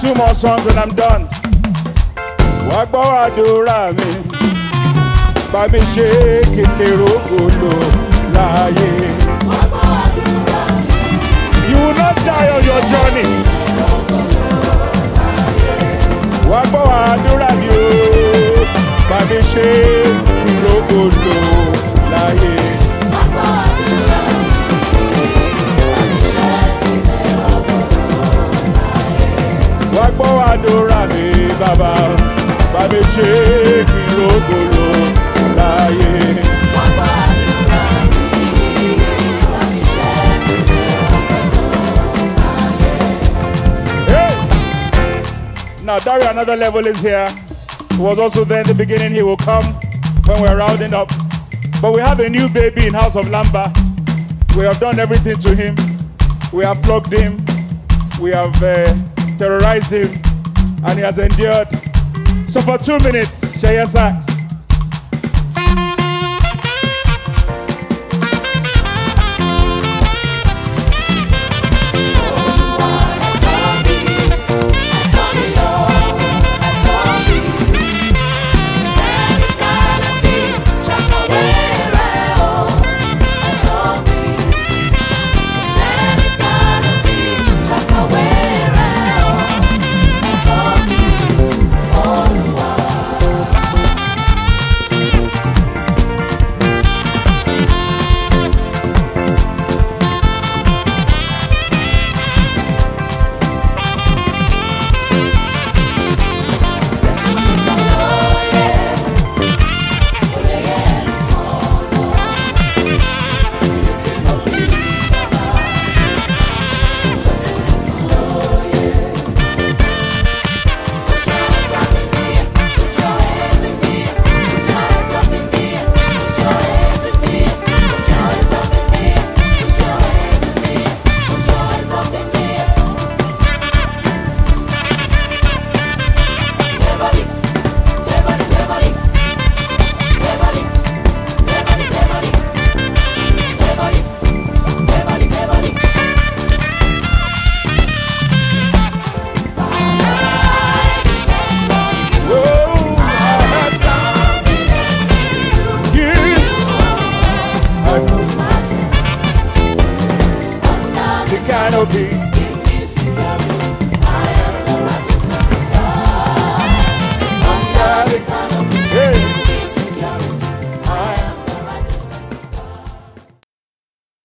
Two more songs and I'm done. Wá gbọ́ mi, bá mi ṣe kí n lè rògbòlò láàyè. You will not die on your journey. Wá gbọ́ mi o, bá mi ṣe kí n Now, Dario, another level is here. He was also there in the beginning. He will come when we're rounding up. But we have a new baby in House of Lamba. We have done everything to him. We have flogged him. We have uh, terrorized him. And he has endured. So for two minutes, share your sax. Canopy.